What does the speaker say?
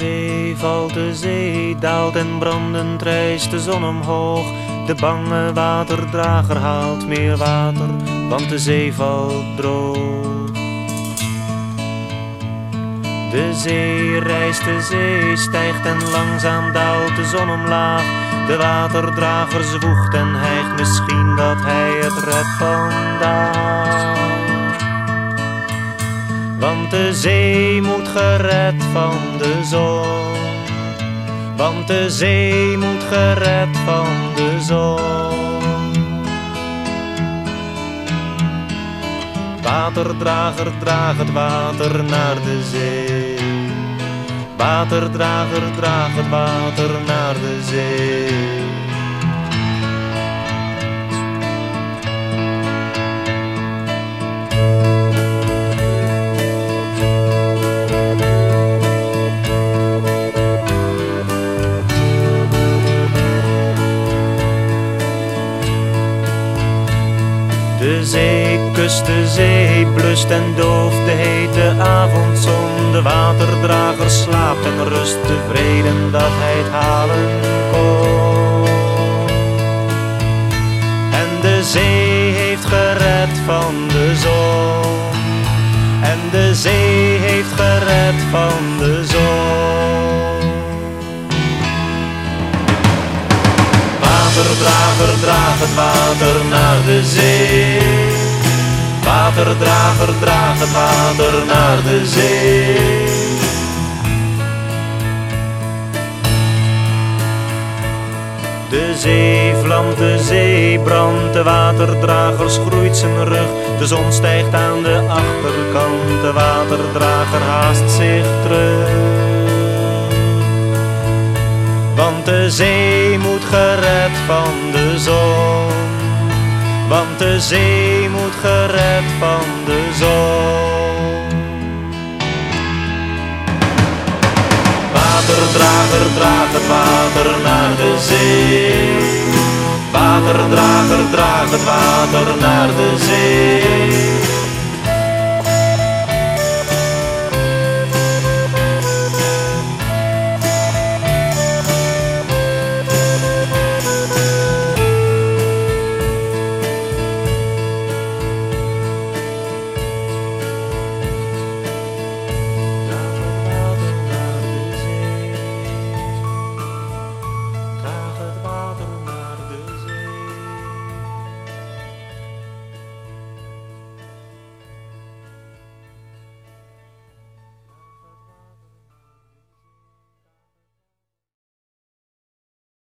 zee, valt de zee, daalt en brandend rijst de zon omhoog. De bange waterdrager haalt meer water, want de zee valt droog. De zee reist, de zee stijgt en langzaam daalt de zon omlaag. De waterdrager zwoegt en hijgt misschien dat hij het redt vandaag. Want de zee moet gered van de zon. Want de zee moet gered van de zon. Waterdrager, draag het water naar de zee. Waterdrager, draag het water naar de zee. De zee kust de zee, blust en dooft de hete avondzon. De waterdrager slaapt en rust tevreden dat hij het halen kon. En de zee heeft gered van de zon. En de zee heeft gered van de zon. Waterdrager, draag het water naar de zee. Waterdrager, draag het water naar de zee. De zee vlamt, de zee brandt, de waterdrager groeit zijn rug. De zon stijgt aan de achterkant, de waterdrager haast zich terug. Want de zee moet gered van de zon. Want de zee moet gered van de zon. Waterdrager, draag het water naar de zee. Waterdrager, draag het water naar de zee.